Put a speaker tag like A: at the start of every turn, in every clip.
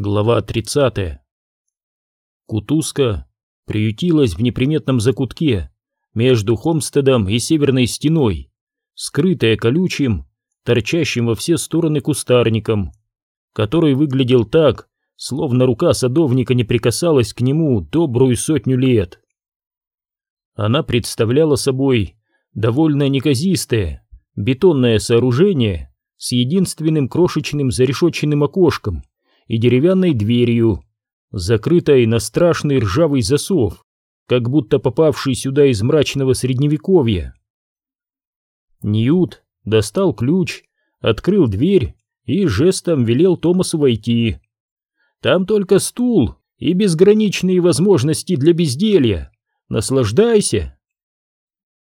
A: Глава 30. Кутузка приютилась в неприметном закутке между Хомстедом и Северной стеной, скрытая колючим, торчащим во все стороны кустарником, который выглядел так, словно рука садовника не прикасалась к нему добрую сотню лет. Она представляла собой довольно неказистое бетонное сооружение с единственным крошечным зарешоченным окошком и деревянной дверью, закрытой на страшный ржавый засов, как будто попавший сюда из мрачного средневековья. Ньют достал ключ, открыл дверь и жестом велел Томасу войти. Там только стул и безграничные возможности для безделья. Наслаждайся.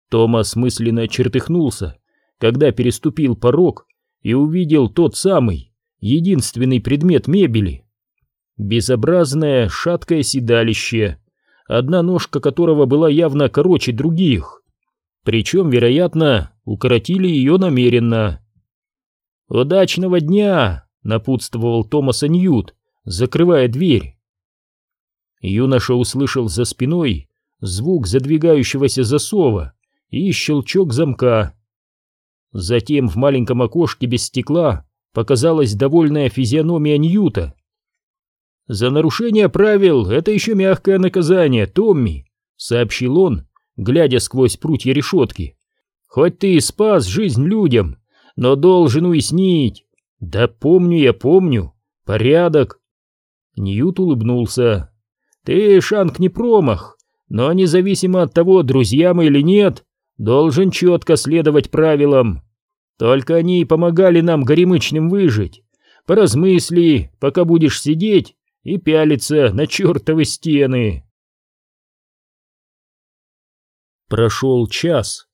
A: Томас мысленно чертыхнулся, когда переступил порог и увидел тот самый, единственный предмет мебели. Безобразное шаткое седалище, одна ножка которого была явно короче других. Причем, вероятно, укоротили ее намеренно. «Удачного дня!» — напутствовал Томаса Ньют, закрывая дверь. Юноша услышал за спиной звук задвигающегося засова и щелчок замка. Затем в маленьком окошке без стекла показалась довольная физиономия Ньюта. «За нарушение правил это еще мягкое наказание, Томми», — сообщил он, глядя сквозь прутья решетки. «Хоть ты и спас жизнь людям, но должен уяснить». «Да помню я, помню. Порядок». Ньют улыбнулся. «Ты, Шанк, не промах, но независимо от того, друзья мы или нет, должен четко следовать правилам. Только они и помогали нам горемычным выжить. Поразмысли, пока будешь сидеть и пялиться на чертовы стены. Прошел час.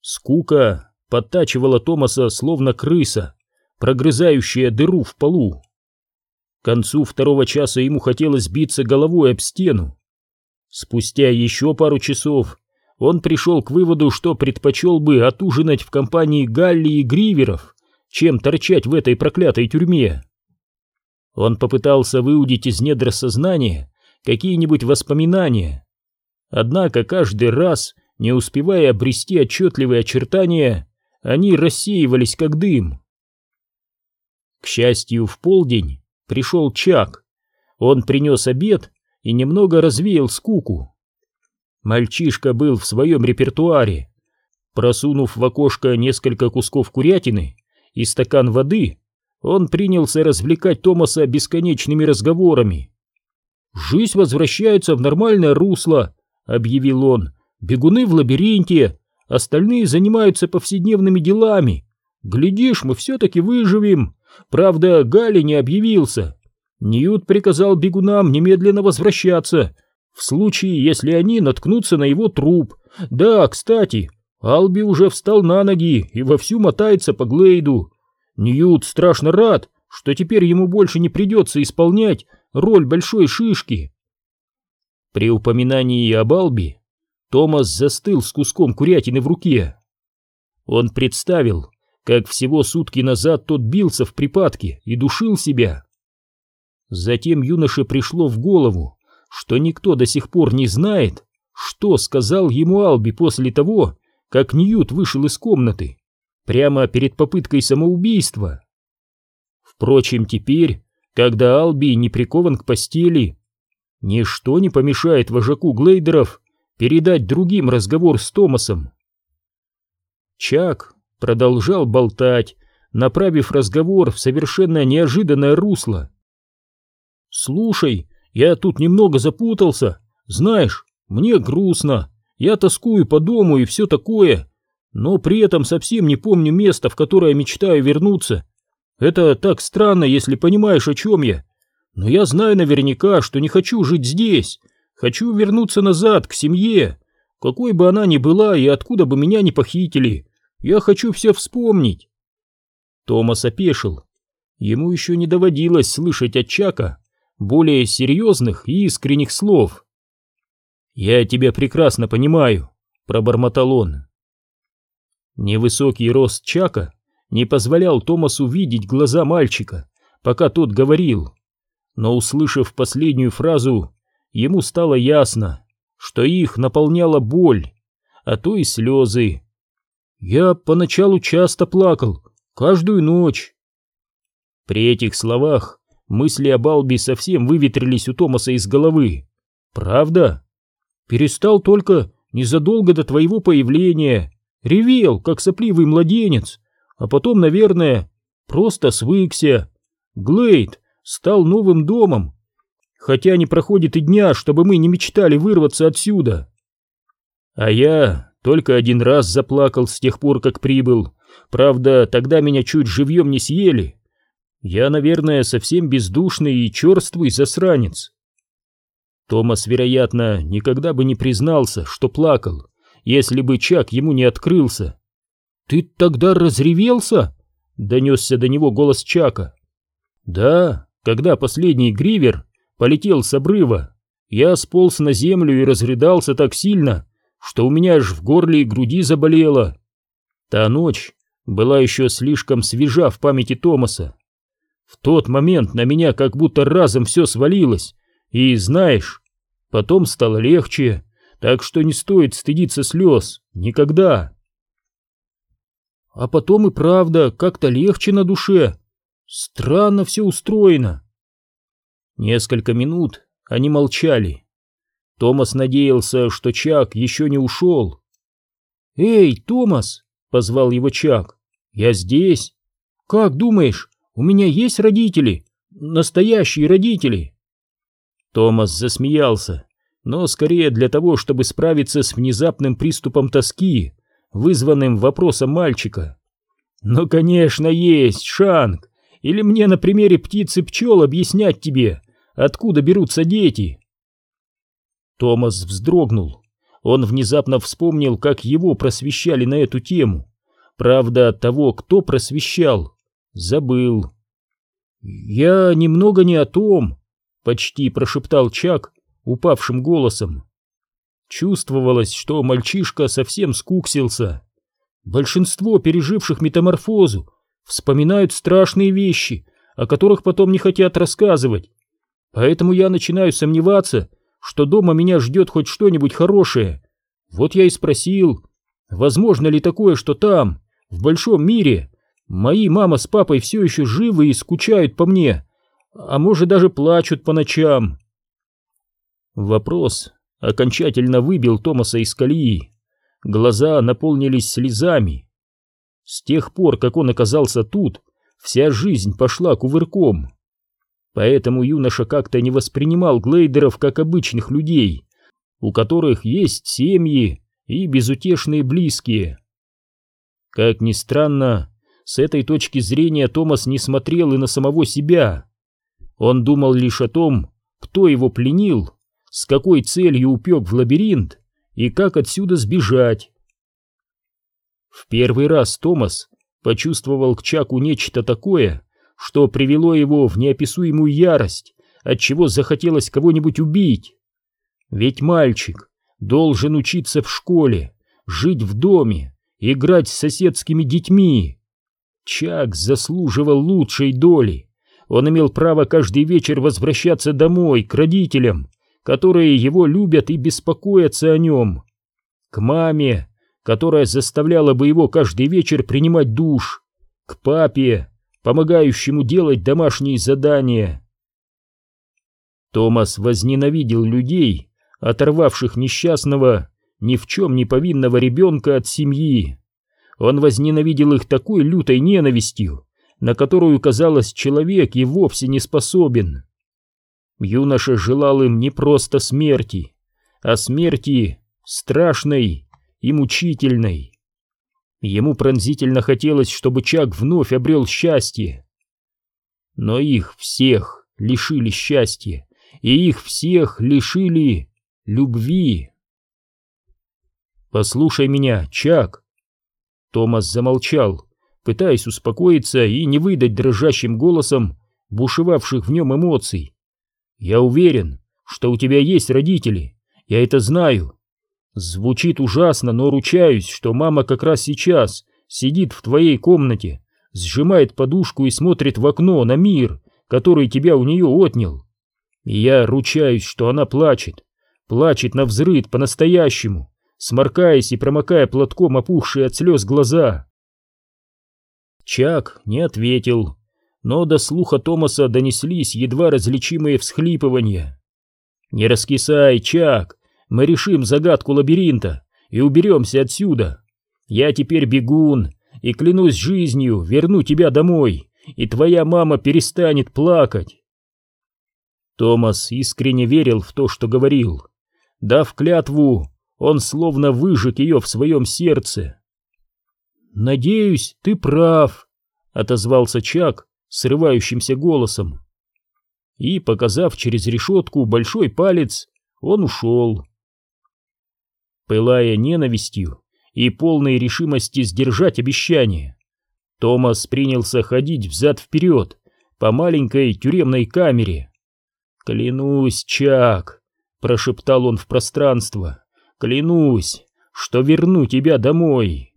A: Скука подтачивала Томаса словно крыса, прогрызающая дыру в полу. К концу второго часа ему хотелось биться головой об стену. Спустя еще пару часов он пришел к выводу, что предпочел бы отужинать в компании Галли и Гриверов, чем торчать в этой проклятой тюрьме. Он попытался выудить из недр сознания какие-нибудь воспоминания, однако каждый раз, не успевая обрести отчетливые очертания, они рассеивались как дым. К счастью, в полдень пришел Чак. Он принес обед и немного развеял скуку. Мальчишка был в своем репертуаре. Просунув в окошко несколько кусков курятины и стакан воды, он принялся развлекать Томаса бесконечными разговорами. «Жизнь возвращается в нормальное русло», — объявил он. «Бегуны в лабиринте, остальные занимаются повседневными делами. Глядишь, мы все-таки выживем. Правда, Галя не объявился. Ньют приказал бегунам немедленно возвращаться, в случае, если они наткнутся на его труп. Да, кстати, Алби уже встал на ноги и вовсю мотается по Глейду. Ньют страшно рад, что теперь ему больше не придется исполнять роль большой шишки. При упоминании об Алби Томас застыл с куском курятины в руке. Он представил, как всего сутки назад тот бился в припадке и душил себя. Затем юноше пришло в голову, что никто до сих пор не знает, что сказал ему Алби после того, как Ньют вышел из комнаты, прямо перед попыткой самоубийства. Впрочем, теперь, когда Алби не прикован к постели, ничто не помешает вожаку Глейдеров передать другим разговор с Томасом. Чак продолжал болтать, направив разговор в совершенно неожиданное русло. «Слушай, я тут немного запутался. Знаешь, мне грустно. Я тоскую по дому и все такое. Но при этом совсем не помню места, в которое мечтаю вернуться. Это так странно, если понимаешь, о чем я. Но я знаю наверняка, что не хочу жить здесь. Хочу вернуться назад, к семье. Какой бы она ни была и откуда бы меня ни похитили. Я хочу все вспомнить. Томас опешил. Ему еще не доводилось слышать от Чака более серьезных и искренних слов. «Я тебя прекрасно понимаю», — пробормотал он. Невысокий рост Чака не позволял Томасу видеть глаза мальчика, пока тот говорил. но, услышав последнюю фразу, ему стало ясно, что их наполняла боль, а то и слезы. «Я поначалу часто плакал, каждую ночь». При этих словах мысли о Балби совсем выветрились у Томаса из головы. «Правда?» «Перестал только незадолго до твоего появления, ревел, как сопливый младенец, а потом, наверное, просто свыкся. Глейд стал новым домом, хотя не проходит и дня, чтобы мы не мечтали вырваться отсюда. А я только один раз заплакал с тех пор, как прибыл. Правда, тогда меня чуть живьем не съели. Я, наверное, совсем бездушный и черствый засранец. Томас, вероятно, никогда бы не признался, что плакал, если бы Чак ему не открылся. «Ты тогда разревелся?» — донесся до него голос Чака. «Да, когда последний гривер полетел с обрыва, я сполз на землю и разрыдался так сильно, что у меня аж в горле и груди заболело. Та ночь была еще слишком свежа в памяти Томаса. В тот момент на меня как будто разом все свалилось, и, знаешь, потом стало легче, так что не стоит стыдиться слез, никогда. А потом и правда как-то легче на душе. Странно все устроено. Несколько минут они молчали. Томас надеялся, что Чак еще не ушел. «Эй, Томас!» — позвал его Чак. «Я здесь. Как думаешь, у меня есть родители? Настоящие родители?» Томас засмеялся, но скорее для того, чтобы справиться с внезапным приступом тоски, вызванным вопросом мальчика. «Ну, конечно, есть, Шанг! Или мне на примере птицы пчел объяснять тебе, откуда берутся дети?» Томас вздрогнул. Он внезапно вспомнил, как его просвещали на эту тему. Правда, того, кто просвещал, забыл. «Я немного не о том», — почти прошептал Чак упавшим голосом. Чувствовалось, что мальчишка совсем скуксился. Большинство переживших метаморфозу вспоминают страшные вещи, о которых потом не хотят рассказывать. Поэтому я начинаю сомневаться, что дома меня ждет хоть что-нибудь хорошее. Вот я и спросил, возможно ли такое, что там, в большом мире, мои мама с папой все еще живы и скучают по мне, а может даже плачут по ночам. Вопрос окончательно выбил Томаса из колеи. Глаза наполнились слезами. С тех пор, как он оказался тут, вся жизнь пошла кувырком. Поэтому юноша как-то не воспринимал глейдеров как обычных людей, у которых есть семьи и безутешные близкие. Как ни странно, с этой точки зрения Томас не смотрел и на самого себя. Он думал лишь о том, кто его пленил с какой целью упек в лабиринт и как отсюда сбежать. В первый раз Томас почувствовал к Чаку нечто такое, что привело его в неописуемую ярость, от чего захотелось кого-нибудь убить. Ведь мальчик должен учиться в школе, жить в доме, играть с соседскими детьми. Чак заслуживал лучшей доли. Он имел право каждый вечер возвращаться домой, к родителям, которые его любят и беспокоятся о нем. К маме, которая заставляла бы его каждый вечер принимать душ. К папе, помогающему делать домашние задания. Томас возненавидел людей, оторвавших несчастного, ни в чем не повинного ребенка от семьи. Он возненавидел их такой лютой ненавистью, на которую, казалось, человек и вовсе не способен. Юноша желал им не просто смерти, а смерти страшной и мучительной. Ему пронзительно хотелось, чтобы Чак вновь обрел счастье. Но их всех лишили счастья, и их всех лишили любви. «Послушай меня, Чак!» Томас замолчал, пытаясь успокоиться и не выдать дрожащим голосом бушевавших в нем эмоций. Я уверен, что у тебя есть родители, я это знаю. Звучит ужасно, но ручаюсь, что мама как раз сейчас сидит в твоей комнате, сжимает подушку и смотрит в окно на мир, который тебя у нее отнял. Я ручаюсь, что она плачет, плачет на взрыд по-настоящему, сморкаясь и промокая платком опухшие от слез глаза. Чак не ответил, но до слуха Томаса донеслись едва различимые всхлипывания. «Не раскисай, Чак, мы решим загадку лабиринта и уберемся отсюда. Я теперь бегун, и клянусь жизнью, верну тебя домой, и твоя мама перестанет плакать». Томас искренне верил в то, что говорил. Дав клятву, он словно выжег ее в своем сердце. «Надеюсь, ты прав», — отозвался Чак срывающимся голосом. И, показав через решетку большой палец, он ушел. Пылая ненавистью и полной решимости сдержать обещание, Томас принялся ходить взад-вперед по маленькой тюремной камере. «Клянусь, Чак!» — прошептал он в пространство. «Клянусь, что верну тебя домой!»